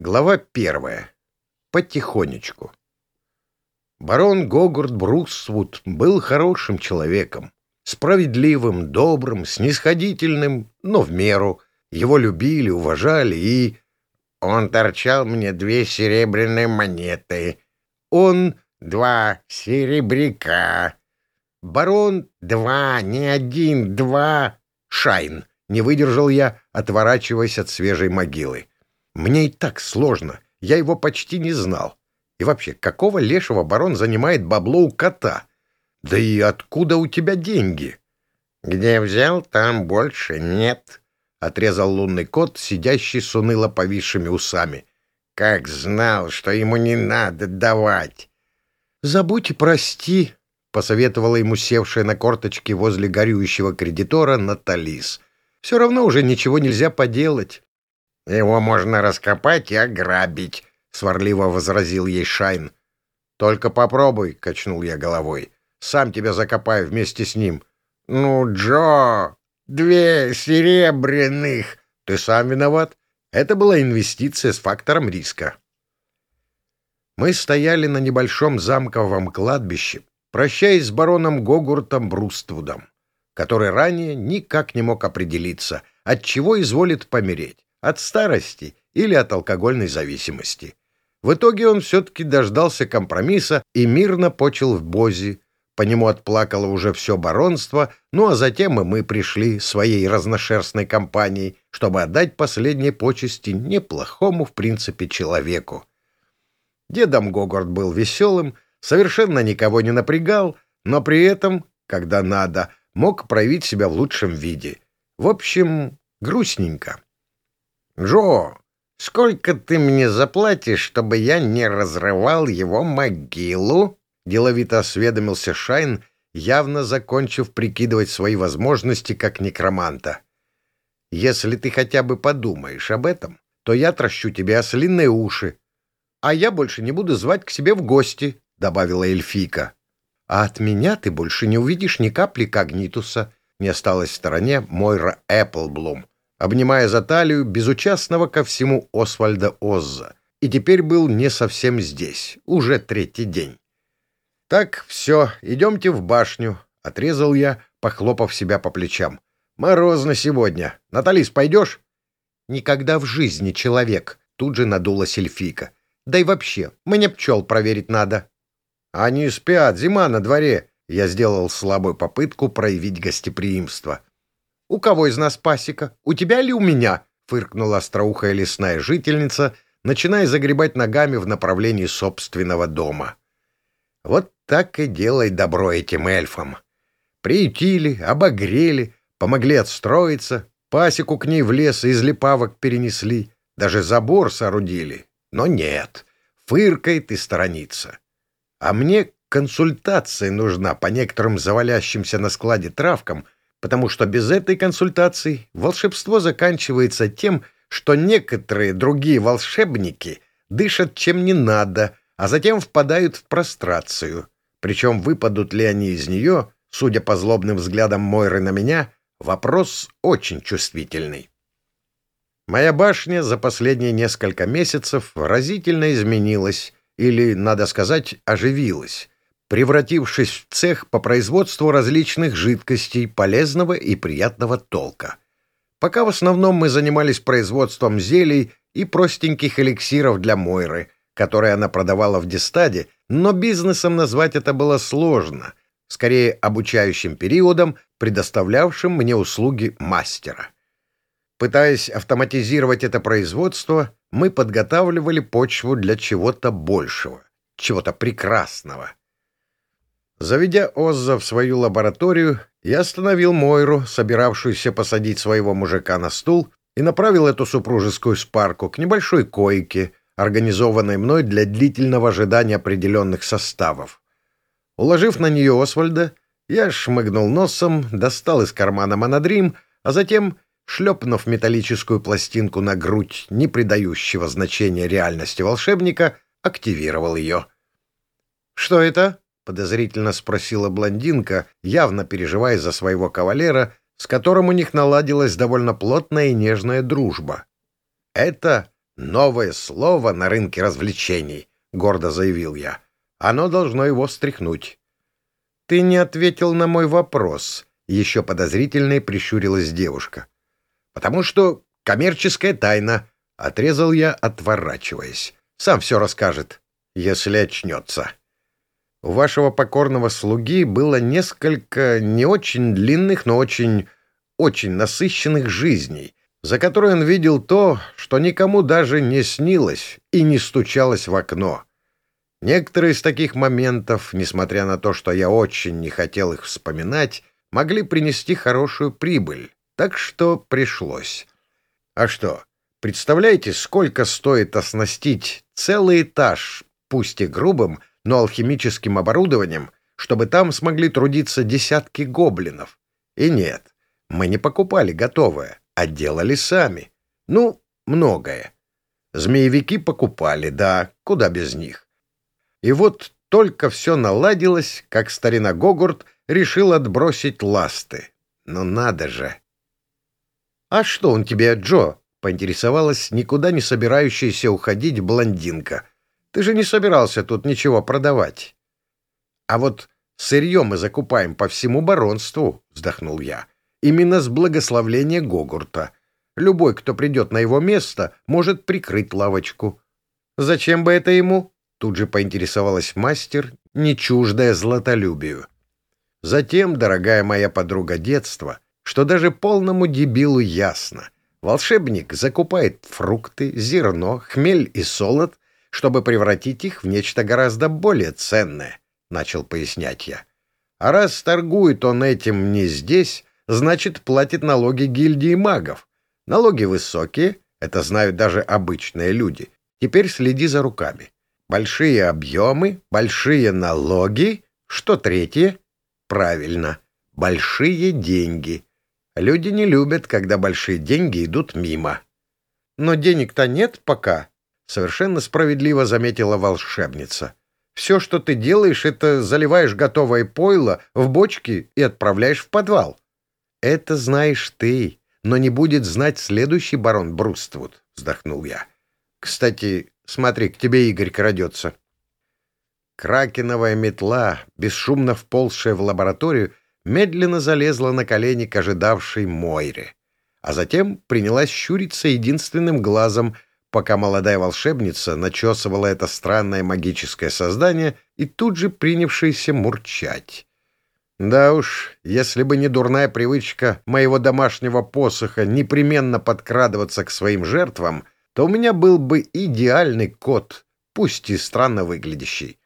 Глава первая. Потихонечку. Барон Гогурт Бруксвуд был хорошим человеком, справедливым, добрым, снисходительным, но в меру. Его любили, уважали и... Он торчал мне две серебряные монеты. Он два серебряка. Барон два, не один, два. Шайн. Не выдержал я, отворачиваясь от свежей могилы. Мне и так сложно, я его почти не знал. И вообще, какого лешего барон занимает бабло у кота? Да и откуда у тебя деньги? Где взял, там больше нет, — отрезал лунный кот, сидящий с уныло повисшими усами. Как знал, что ему не надо давать. Забудь и прости, — посоветовала ему севшая на корточки возле горюющего кредитора Наталис. Все равно уже ничего нельзя поделать. «Его можно раскопать и ограбить», — сварливо возразил ей Шайн. «Только попробуй», — качнул я головой. «Сам тебя закопаю вместе с ним». «Ну, Джо, две серебряных!» «Ты сам виноват. Это была инвестиция с фактором риска». Мы стояли на небольшом замковом кладбище, прощаясь с бароном Гогуртом Бруствудом, который ранее никак не мог определиться, от чего изволит помереть от старости или от алкогольной зависимости. В итоге он все-таки дождался компромисса и мирно почил в Бозе. По нему отплакало уже все баронство, ну а затем и мы пришли своей разношерстной компанией, чтобы отдать последние почести неплохому, в принципе, человеку. Дедом Гогорд был веселым, совершенно никого не напрягал, но при этом, когда надо, мог проявить себя в лучшем виде. В общем, грустненько. «Джо, сколько ты мне заплатишь, чтобы я не разрывал его могилу?» — деловито осведомился Шайн, явно закончив прикидывать свои возможности как некроманта. «Если ты хотя бы подумаешь об этом, то я трощу тебе ослиные уши. А я больше не буду звать к себе в гости», — добавила эльфийка. «А от меня ты больше не увидишь ни капли когнитуса», — не осталась в стороне Мойра Эпплблум обнимая за талию безучастного ко всему Освальда Озза, и теперь был не совсем здесь, уже третий день. «Так, все, идемте в башню», — отрезал я, похлопав себя по плечам. «Морозно сегодня. Наталис, пойдешь?» «Никогда в жизни человек», — тут же надулась эльфийка. «Да и вообще, мне пчел проверить надо». «Они спят, зима на дворе», — я сделал слабую попытку проявить гостеприимство. «У кого из нас пасека? У тебя или у меня?» — фыркнула остроухая лесная жительница, начиная загребать ногами в направлении собственного дома. Вот так и делай добро этим эльфам. Приютили, обогрели, помогли отстроиться, пасеку к ней в лес из липавок перенесли, даже забор соорудили. Но нет, фыркает и сторонится. А мне консультация нужна по некоторым завалящимся на складе травкам — потому что без этой консультации волшебство заканчивается тем, что некоторые другие волшебники дышат чем не надо, а затем впадают в прострацию. Причем выпадут ли они из нее, судя по злобным взглядам Мойры на меня, вопрос очень чувствительный. Моя башня за последние несколько месяцев разительно изменилась, или, надо сказать, оживилась превратившись в цех по производству различных жидкостей полезного и приятного толка. Пока в основном мы занимались производством зелий и простеньких эликсиров для Мойры, которые она продавала в Дистаде, но бизнесом назвать это было сложно, скорее обучающим периодом, предоставлявшим мне услуги мастера. Пытаясь автоматизировать это производство, мы подготавливали почву для чего-то большего, чего-то прекрасного. Заведя Озза в свою лабораторию, я остановил Мойру, собиравшуюся посадить своего мужика на стул, и направил эту супружескую спарку к небольшой койке, организованной мной для длительного ожидания определенных составов. Уложив на нее Освальда, я шмыгнул носом, достал из кармана монодрим, а затем, шлепнув металлическую пластинку на грудь, не придающего значения реальности волшебника, активировал ее. «Что это?» Подозрительно спросила блондинка, явно переживая за своего кавалера, с которым у них наладилась довольно плотная и нежная дружба. «Это Новое слово на рынке развлечений, — гордо заявил я. Оно должно его встряхнуть. Ты не ответил на мой вопрос, — еще подозрительнее прищурилась девушка. Потому что коммерческая тайна, — отрезал я, отворачиваясь. Сам все расскажет, если очнется. У вашего покорного слуги было несколько не очень длинных, но очень, очень насыщенных жизней, за которые он видел то, что никому даже не снилось и не стучалось в окно. Некоторые из таких моментов, несмотря на то, что я очень не хотел их вспоминать, могли принести хорошую прибыль, так что пришлось. А что, представляете, сколько стоит оснастить целый этаж, пусть и грубым, но алхимическим оборудованием, чтобы там смогли трудиться десятки гоблинов. И нет, мы не покупали готовое, а делали сами. Ну, многое. Змеевики покупали, да, куда без них. И вот только все наладилось, как старина Гогурт решил отбросить ласты. Но надо же! — А что он тебе, Джо? — поинтересовалась никуда не собирающаяся уходить блондинка — ты же не собирался тут ничего продавать. А вот сырье мы закупаем по всему баронству, вздохнул я. Именно с благословления Гогурта. Любой, кто придет на его место, может прикрыть лавочку. Зачем бы это ему? Тут же поинтересовалась мастер, не чуждая златолюбию. Затем, дорогая моя подруга детства, что даже полному дебилу ясно. Волшебник закупает фрукты, зерно, хмель и солод чтобы превратить их в нечто гораздо более ценное, — начал пояснять я. А раз торгует он этим не здесь, значит, платит налоги гильдии магов. Налоги высокие, это знают даже обычные люди. Теперь следи за руками. Большие объемы, большие налоги. Что третье? Правильно, большие деньги. Люди не любят, когда большие деньги идут мимо. Но денег-то нет пока, Совершенно справедливо заметила волшебница. Все, что ты делаешь, это заливаешь готовое пойло в бочки и отправляешь в подвал. Это знаешь ты, но не будет знать следующий барон Бруствуд, вздохнул я. Кстати, смотри, к тебе Игорь крадется. Кракеновая метла, бесшумно вползшая в лабораторию, медленно залезла на колени к ожидавшей Мойре, а затем принялась щуриться единственным глазом — пока молодая волшебница начесывала это странное магическое создание и тут же принявшееся мурчать. Да уж, если бы не дурная привычка моего домашнего посоха непременно подкрадываться к своим жертвам, то у меня был бы идеальный кот, пусть и странно выглядящий.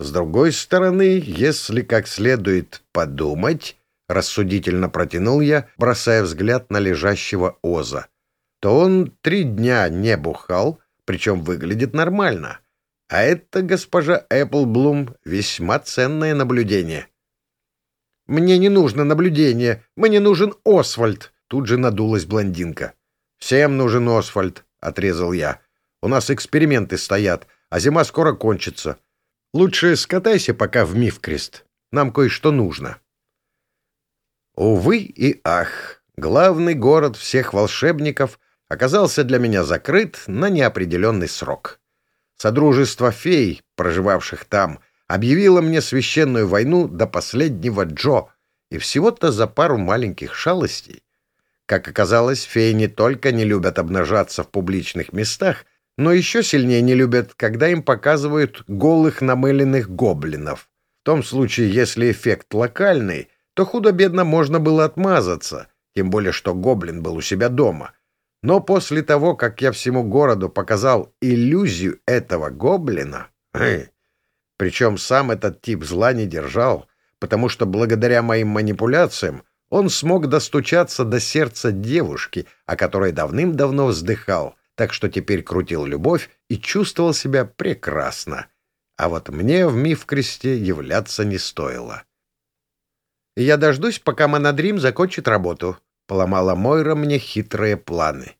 С другой стороны, если как следует подумать, рассудительно протянул я, бросая взгляд на лежащего Оза — то он три дня не бухал, причем выглядит нормально. А это, госпожа Эпплблум, весьма ценное наблюдение. «Мне не нужно наблюдение, мне нужен Освальд», — тут же надулась блондинка. «Всем нужен Освальд», — отрезал я. «У нас эксперименты стоят, а зима скоро кончится. Лучше скатайся пока в Мифкрест. Нам кое-что нужно». Увы и ах, главный город всех волшебников — оказался для меня закрыт на неопределенный срок. Содружество фей, проживавших там, объявило мне священную войну до последнего Джо, и всего-то за пару маленьких шалостей. Как оказалось, феи не только не любят обнажаться в публичных местах, но еще сильнее не любят, когда им показывают голых намыленных гоблинов. В том случае, если эффект локальный, то худо-бедно можно было отмазаться, тем более что гоблин был у себя дома — но после того, как я всему городу показал иллюзию этого гоблина, причем сам этот тип зла не держал, потому что благодаря моим манипуляциям он смог достучаться до сердца девушки, о которой давным-давно вздыхал, так что теперь крутил любовь и чувствовал себя прекрасно. А вот мне в Мифкресте являться не стоило. «Я дождусь, пока Монодрим закончит работу», Поломала Мойра мне хитрые планы.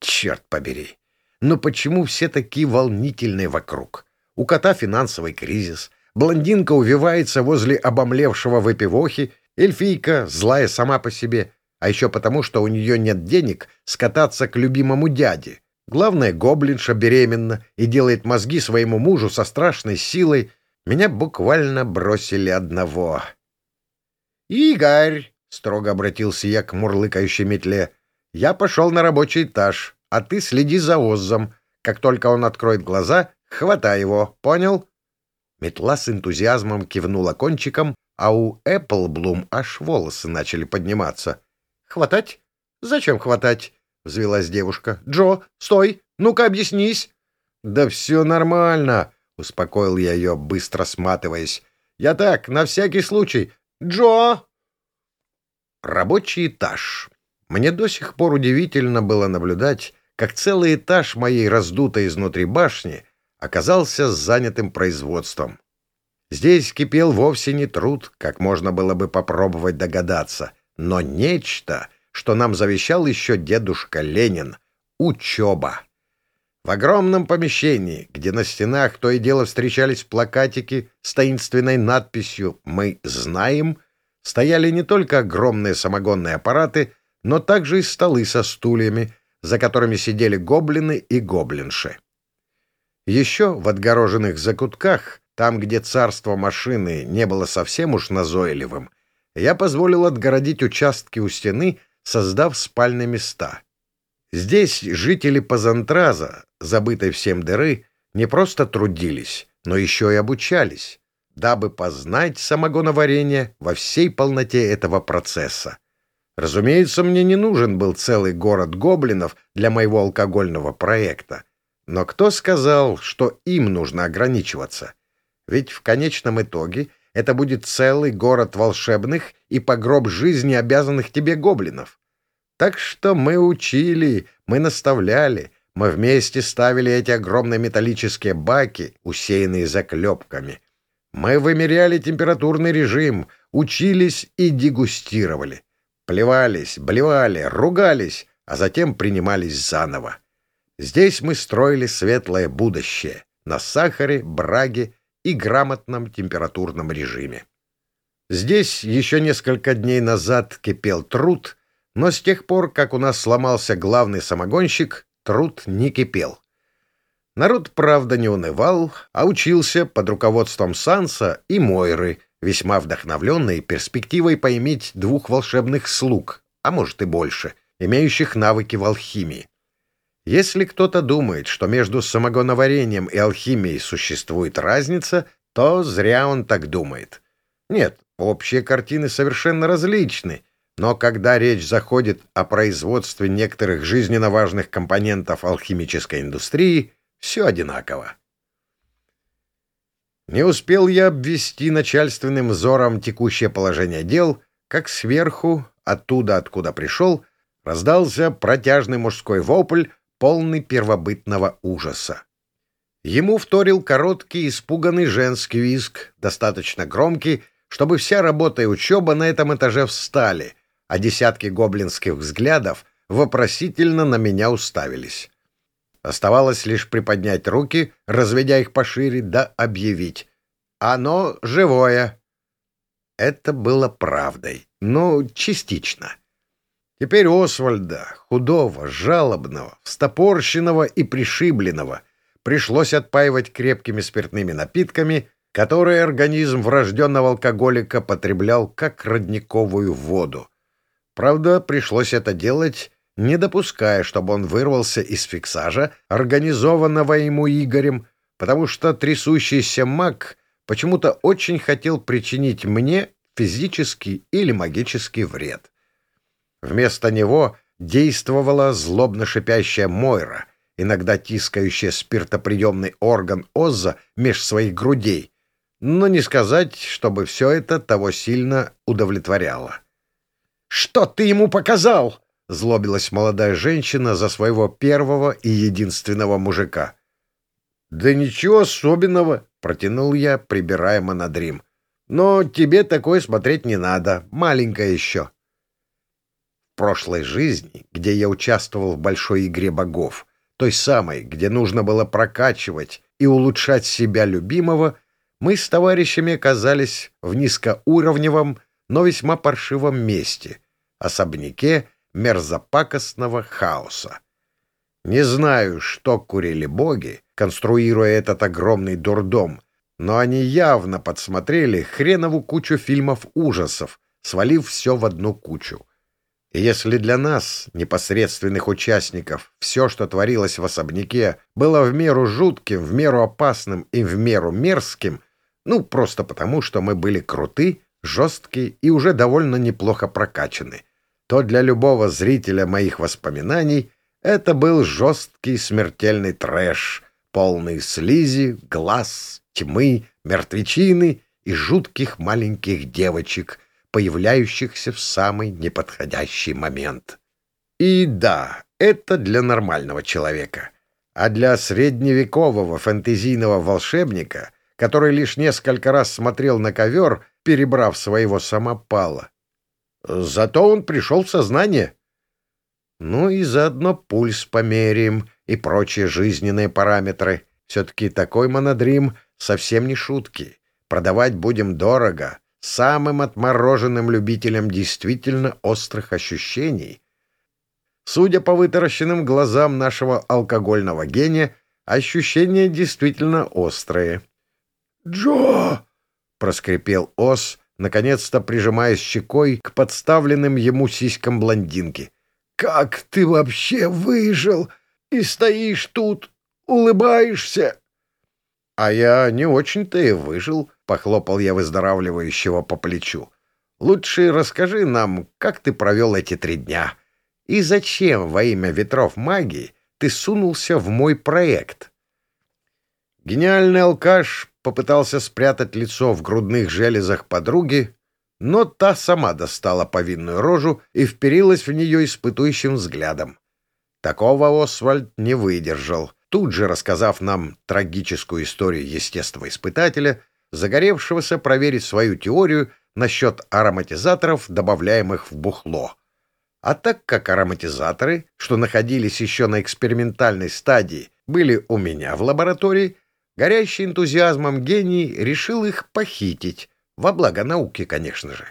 Черт побери! Но почему все такие волнительные вокруг? У кота финансовый кризис, блондинка увивается возле обомлевшего выпивохи, эльфийка злая сама по себе, а еще потому, что у нее нет денег скататься к любимому дяде. Главное, гоблинша беременна и делает мозги своему мужу со страшной силой. Меня буквально бросили одного. «Игорь!» — строго обратился я к мурлыкающей метле. «Я пошел на рабочий этаж, а ты следи за Оззом. Как только он откроет глаза, хватай его, понял?» Метла с энтузиазмом кивнула кончиком, а у Эпплблум аж волосы начали подниматься. «Хватать? Зачем хватать?» — взвелась девушка. «Джо, стой! Ну-ка, объяснись!» «Да все нормально!» — успокоил я ее, быстро сматываясь. «Я так, на всякий случай. Джо!» Рабочий этаж. Мне до сих пор удивительно было наблюдать, как целый этаж моей раздутой изнутри башни оказался занятым производством. Здесь кипел вовсе не труд, как можно было бы попробовать догадаться, но нечто, что нам завещал еще дедушка Ленин — учеба. В огромном помещении, где на стенах то и дело встречались плакатики с таинственной надписью «Мы знаем», стояли не только огромные самогонные аппараты, но также и столы со стульями, за которыми сидели гоблины и гоблинши. Еще в отгороженных закутках, там, где царство машины не было совсем уж назойливым, я позволил отгородить участки у стены, создав спальные места. Здесь жители Пазантраза, забытой всем дыры, не просто трудились, но еще и обучались, дабы познать самогоноварение во всей полноте этого процесса. Разумеется, мне не нужен был целый город гоблинов для моего алкогольного проекта. Но кто сказал, что им нужно ограничиваться? Ведь в конечном итоге это будет целый город волшебных и погроб жизни обязанных тебе гоблинов. Так что мы учили, мы наставляли, мы вместе ставили эти огромные металлические баки, усеянные заклепками. Мы вымеряли температурный режим, учились и дегустировали. Плевались, блевали, ругались, а затем принимались заново. Здесь мы строили светлое будущее на сахаре, браге и грамотном температурном режиме. Здесь еще несколько дней назад кипел труд, но с тех пор, как у нас сломался главный самогонщик, труд не кипел. Народ, правда, не унывал, а учился под руководством Санса и Мойры — весьма вдохновленный перспективой поиметь двух волшебных слуг, а может и больше, имеющих навыки в алхимии. Если кто-то думает, что между самогоноварением и алхимией существует разница, то зря он так думает. Нет, общие картины совершенно различны, но когда речь заходит о производстве некоторых жизненно важных компонентов алхимической индустрии, все одинаково. Не успел я обвести начальственным взором текущее положение дел, как сверху, оттуда, откуда пришел, раздался протяжный мужской вопль, полный первобытного ужаса. Ему вторил короткий, испуганный женский визг, достаточно громкий, чтобы вся работа и учеба на этом этаже встали, а десятки гоблинских взглядов вопросительно на меня уставились. Оставалось лишь приподнять руки, разведя их пошире, да объявить. «Оно живое!» Это было правдой, но частично. Теперь Освальда, худого, жалобного, встопорщенного и пришибленного, пришлось отпаивать крепкими спиртными напитками, которые организм врожденного алкоголика потреблял как родниковую воду. Правда, пришлось это делать не допуская, чтобы он вырвался из фиксажа, организованного ему Игорем, потому что трясущийся маг почему-то очень хотел причинить мне физический или магический вред. Вместо него действовала злобно шипящая Мойра, иногда тискающая спиртоприемный орган Озза меж своих грудей, но не сказать, чтобы все это того сильно удовлетворяло. «Что ты ему показал?» — злобилась молодая женщина за своего первого и единственного мужика. «Да ничего особенного», — протянул я, прибирая монодрим. «Но тебе такое смотреть не надо, маленькая еще». В прошлой жизни, где я участвовал в большой игре богов, той самой, где нужно было прокачивать и улучшать себя любимого, мы с товарищами оказались в низкоуровневом, но весьма паршивом месте — особняке, мерзопакостного хаоса. Не знаю, что курили боги, конструируя этот огромный дурдом, но они явно подсмотрели хренову кучу фильмов ужасов, свалив все в одну кучу. И если для нас, непосредственных участников, все, что творилось в особняке, было в меру жутким, в меру опасным и в меру мерзким, ну, просто потому, что мы были круты, жесткие и уже довольно неплохо прокачаны, то для любого зрителя моих воспоминаний это был жесткий смертельный трэш, полный слизи, глаз, тьмы, мертвечины и жутких маленьких девочек — появляющихся в самый неподходящий момент. И да, это для нормального человека. А для средневекового фэнтезийного волшебника, который лишь несколько раз смотрел на ковер, перебрав своего самопала. Зато он пришел в сознание. Ну и заодно пульс померяем и прочие жизненные параметры. Все-таки такой монодрим совсем не шутки. Продавать будем дорого, самым отмороженным любителем действительно острых ощущений. Судя по вытаращенным глазам нашего алкогольного гения, ощущения действительно острые. «Джо!» — проскрипел Ос, наконец-то прижимаясь щекой к подставленным ему сиськам блондинки. «Как ты вообще выжил? И стоишь тут, улыбаешься?» «А я не очень-то и выжил», — похлопал я выздоравливающего по плечу. «Лучше расскажи нам, как ты провел эти три дня, и зачем во имя ветров магии ты сунулся в мой проект?» Гениальный алкаш попытался спрятать лицо в грудных железах подруги, но та сама достала повинную рожу и вперилась в нее испытующим взглядом. Такого Освальд не выдержал — тут же рассказав нам трагическую историю естествоиспытателя, загоревшегося проверить свою теорию насчет ароматизаторов, добавляемых в бухло. А так как ароматизаторы, что находились еще на экспериментальной стадии, были у меня в лаборатории, горящий энтузиазмом гений решил их похитить, во благо науки, конечно же.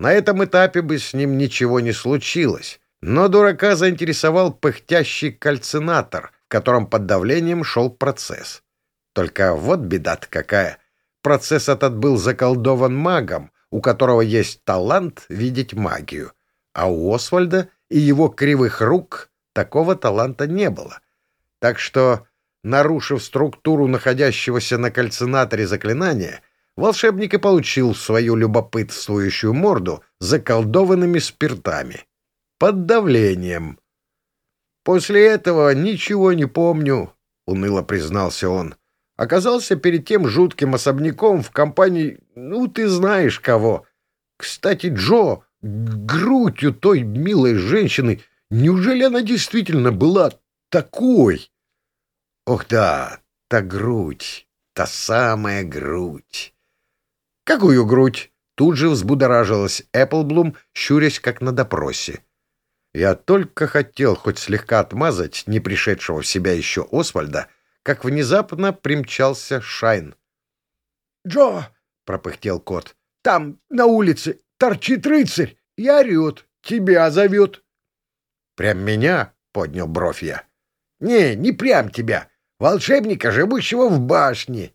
На этом этапе бы с ним ничего не случилось, но дурака заинтересовал пыхтящий кальцинатор, в котором под давлением шел процесс. Только вот беда-то какая. Процесс этот был заколдован магом, у которого есть талант видеть магию, а у Освальда и его кривых рук такого таланта не было. Так что, нарушив структуру находящегося на кальцинаторе заклинания, волшебник и получил свою любопытствующую морду заколдованными спиртами. Под давлением — После этого ничего не помню, — уныло признался он. Оказался перед тем жутким особняком в компании, ну, ты знаешь кого. Кстати, Джо, грудь у той милой женщины, неужели она действительно была такой? Ох да, та грудь, та самая грудь. Какую грудь? Тут же взбудоражилась Эпплблум, щурясь как на допросе. Я только хотел хоть слегка отмазать не пришедшего в себя еще Освальда, как внезапно примчался Шайн. «Джо!» — пропыхтел кот. «Там, на улице, торчит рыцарь и орет. Тебя зовет». «Прям меня?» — поднял бровь я. «Не, не прям тебя. Волшебника, живущего в башне».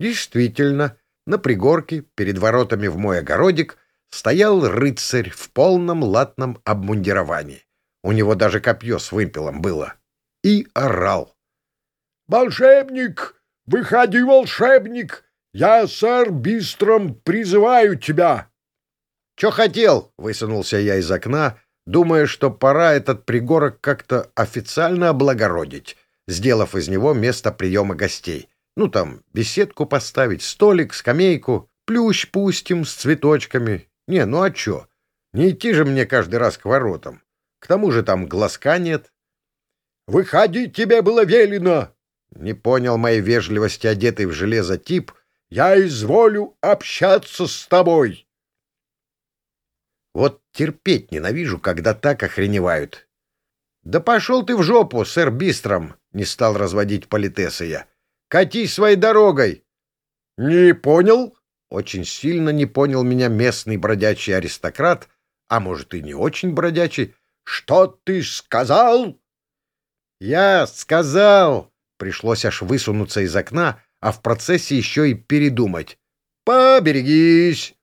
Действительно, на пригорке, перед воротами в мой огородик, стоял рыцарь в полном латном обмундировании. У него даже копье с вымпелом было. И орал. «Волшебник! Выходи, волшебник! Я, сэр Бистром, призываю тебя!» «Че хотел?» — высунулся я из окна, думая, что пора этот пригорок как-то официально облагородить, сделав из него место приема гостей. Ну, там, беседку поставить, столик, скамейку, плющ пустим с цветочками не, ну а чё? Не идти же мне каждый раз к воротам. К тому же там глазка нет. «Выходить тебе было велено!» Не понял моей вежливости одетый в железо тип. «Я изволю общаться с тобой!» Вот терпеть ненавижу, когда так охреневают. «Да пошел ты в жопу, сэр Бистром!» — не стал разводить политеса я. «Катись своей дорогой!» «Не понял?» Очень сильно не понял меня местный бродячий аристократ, а может и не очень бродячий. «Что ты сказал?» «Я сказал!» Пришлось аж высунуться из окна, а в процессе еще и передумать. «Поберегись!»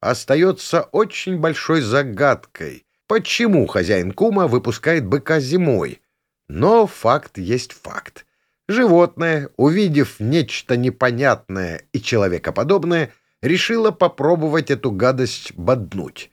Остается очень большой загадкой, почему хозяин кума выпускает быка зимой. Но факт есть факт. Животное, увидев нечто непонятное и человекоподобное, решило попробовать эту гадость боднуть.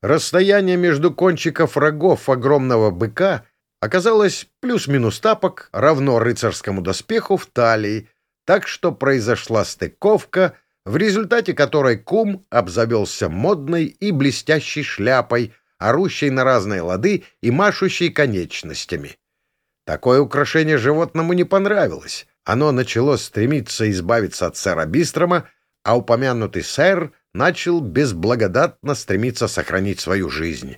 Расстояние между кончиков рогов огромного быка оказалось плюс-минус тапок равно рыцарскому доспеху в талии, так что произошла стыковка, в результате которой кум обзавелся модной и блестящей шляпой, орущей на разные лады и машущей конечностями. Такое украшение животному не понравилось. Оно начало стремиться избавиться от сэра Бистрома, а упомянутый сэр начал безблагодатно стремиться сохранить свою жизнь.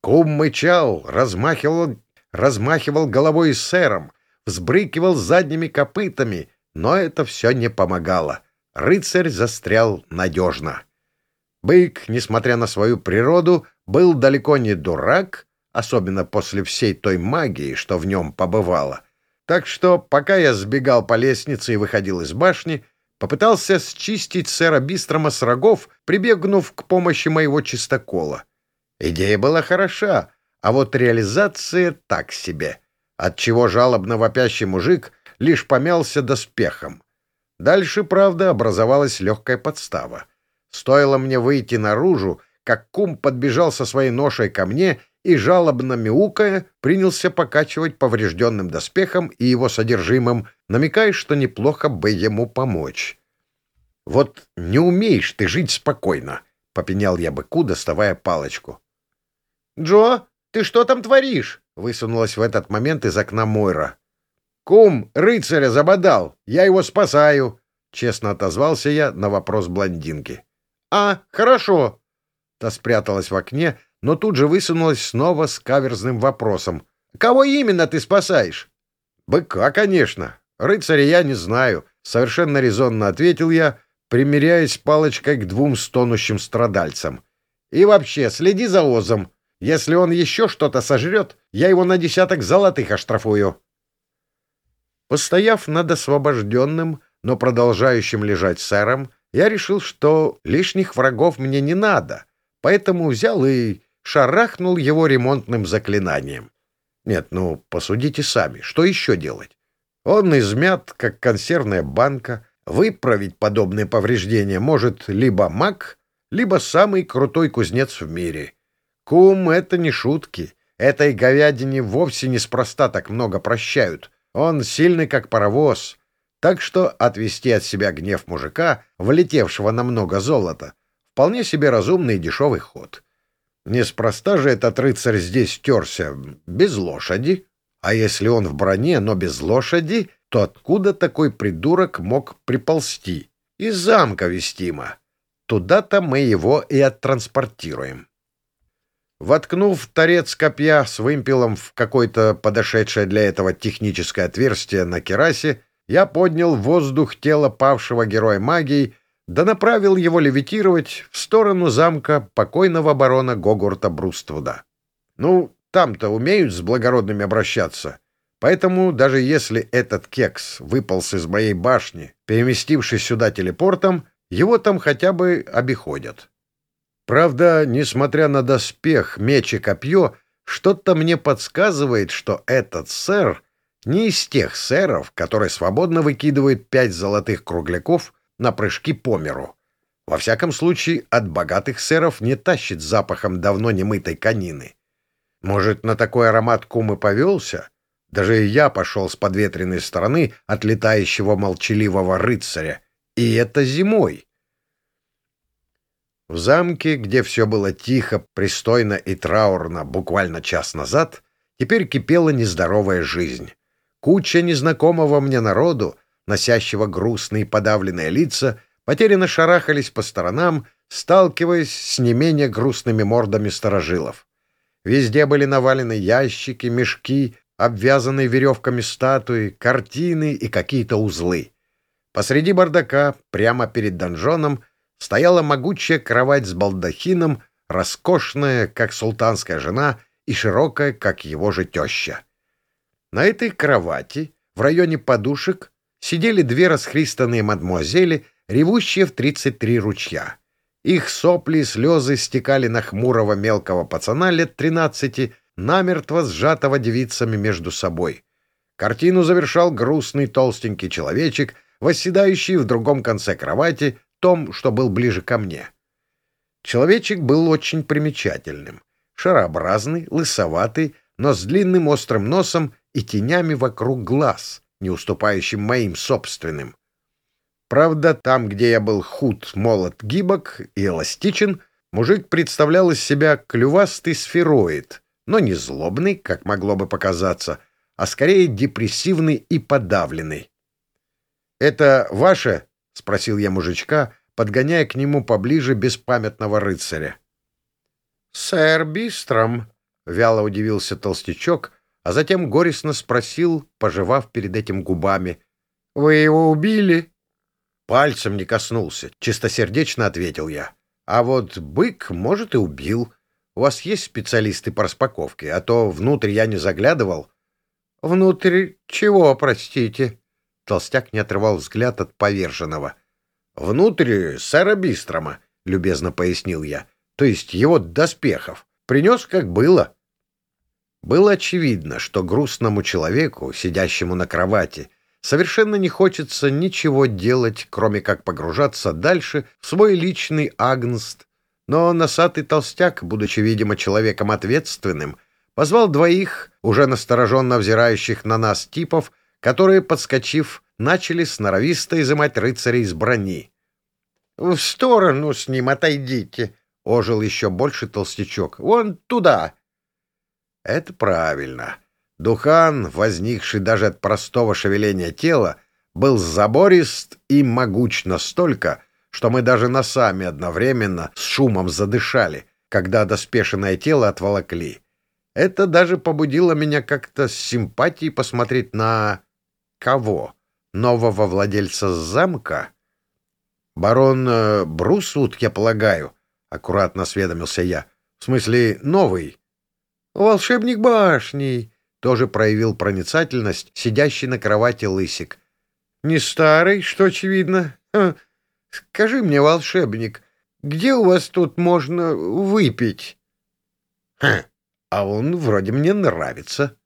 Кум мычал, размахивал, размахивал головой сэром, взбрыкивал задними копытами, но это все не помогало. Рыцарь застрял надежно. Бык, несмотря на свою природу, был далеко не дурак, особенно после всей той магии, что в нем побывало. Так что, пока я сбегал по лестнице и выходил из башни, попытался счистить сэра Бистрома с рогов, прибегнув к помощи моего чистокола. Идея была хороша, а вот реализация так себе, отчего жалобно вопящий мужик лишь помялся доспехом. Дальше, правда, образовалась легкая подстава. Стоило мне выйти наружу, как кум подбежал со своей ношей ко мне и, жалобно мяукая, принялся покачивать поврежденным доспехом и его содержимым, намекая, что неплохо бы ему помочь. «Вот не умеешь ты жить спокойно», — попенял я быку, доставая палочку. «Джо, ты что там творишь?» — высунулась в этот момент из окна Мойра. «Кум рыцаря забодал, я его спасаю», — честно отозвался я на вопрос блондинки. «А, хорошо». Та спряталась в окне, но тут же высунулась снова с каверзным вопросом. «Кого именно ты спасаешь?» «Быка, конечно. Рыцаря я не знаю», — совершенно резонно ответил я, примеряясь палочкой к двум стонущим страдальцам. «И вообще, следи за Озом. Если он еще что-то сожрет, я его на десяток золотых оштрафую. Постояв над освобожденным, но продолжающим лежать сэром, я решил, что лишних врагов мне не надо, поэтому взял и шарахнул его ремонтным заклинанием. Нет, ну, посудите сами, что еще делать? Он измят, как консервная банка, выправить подобные повреждения может либо маг, либо самый крутой кузнец в мире — Кум — это не шутки. Этой говядине вовсе неспроста так много прощают. Он сильный, как паровоз. Так что отвести от себя гнев мужика, влетевшего на много золота, вполне себе разумный и дешевый ход. Неспроста же этот рыцарь здесь терся, без лошади. А если он в броне, но без лошади, то откуда такой придурок мог приползти? Из замка вестимо. Туда-то мы его и оттранспортируем. Воткнув торец копья с вымпелом в какое-то подошедшее для этого техническое отверстие на керасе, я поднял в воздух тело павшего героя магии, да направил его левитировать в сторону замка покойного барона Гогурта Бруствуда. Ну, там-то умеют с благородными обращаться. Поэтому даже если этот кекс выполз из моей башни, переместившись сюда телепортом, его там хотя бы обиходят. Правда, несмотря на доспех, меч и копье, что-то мне подсказывает, что этот сэр не из тех сэров, которые свободно выкидывают пять золотых кругляков на прыжки по миру. Во всяком случае, от богатых сэров не тащит запахом давно немытой конины. Может, на такой аромат кум повелся? Даже и я пошел с подветренной стороны от летающего молчаливого рыцаря. И это зимой. В замке, где все было тихо, пристойно и траурно буквально час назад, теперь кипела нездоровая жизнь. Куча незнакомого мне народу, носящего грустные подавленные лица, потерянно шарахались по сторонам, сталкиваясь с не менее грустными мордами сторожилов. Везде были навалены ящики, мешки, обвязанные веревками статуи, картины и какие-то узлы. Посреди бардака, прямо перед донжоном, стояла могучая кровать с балдахином, роскошная, как султанская жена, и широкая, как его же теща. На этой кровати, в районе подушек, сидели две расхристанные мадмуазели, ревущие в тридцать три ручья. Их сопли и слезы стекали на хмурого мелкого пацана лет тринадцати, намертво сжатого девицами между собой. Картину завершал грустный толстенький человечек, восседающий в другом конце кровати, том, что был ближе ко мне. Человечек был очень примечательным. Шарообразный, лысоватый, но с длинным острым носом и тенями вокруг глаз, не уступающим моим собственным. Правда, там, где я был худ, молод, гибок и эластичен, мужик представлял из себя клювастый сфероид, но не злобный, как могло бы показаться, а скорее депрессивный и подавленный. «Это ваше?» — спросил я мужичка, подгоняя к нему поближе беспамятного рыцаря. «Сэр Бистром», — вяло удивился толстячок, а затем горестно спросил, пожевав перед этим губами, «Вы его убили?» Пальцем не коснулся, чистосердечно ответил я. А вот бык, может, и убил. У вас есть специалисты по распаковке, а то внутрь я не заглядывал. Внутрь чего, простите? Толстяк не отрывал взгляд от поверженного. Внутрь сэра Бистрома, любезно пояснил я. То есть его доспехов. Принес, как было. Было очевидно, что грустному человеку, сидящему на кровати, Совершенно не хочется ничего делать, кроме как погружаться дальше в свой личный агнст. Но носатый толстяк, будучи, видимо, человеком ответственным, позвал двоих, уже настороженно взирающих на нас типов, которые, подскочив, начали сноровисто изымать рыцарей из брони. — В сторону с ним отойдите! — ожил еще больше толстячок. — Вон туда! — Это правильно. Духан, возникший даже от простого шевеления тела, был заборист и могуч настолько, что мы даже носами одновременно с шумом задышали, когда доспешенное тело отволокли. Это даже побудило меня как-то с симпатией посмотреть на... кого? Нового владельца замка? Барон э, Брусвуд, я полагаю, — аккуратно осведомился я. В смысле, новый? Волшебник башни, тоже проявил проницательность сидящий на кровати лысик. «Не старый, что очевидно. Ха. Скажи мне, волшебник, где у вас тут можно выпить?» «Хм, а он вроде мне нравится».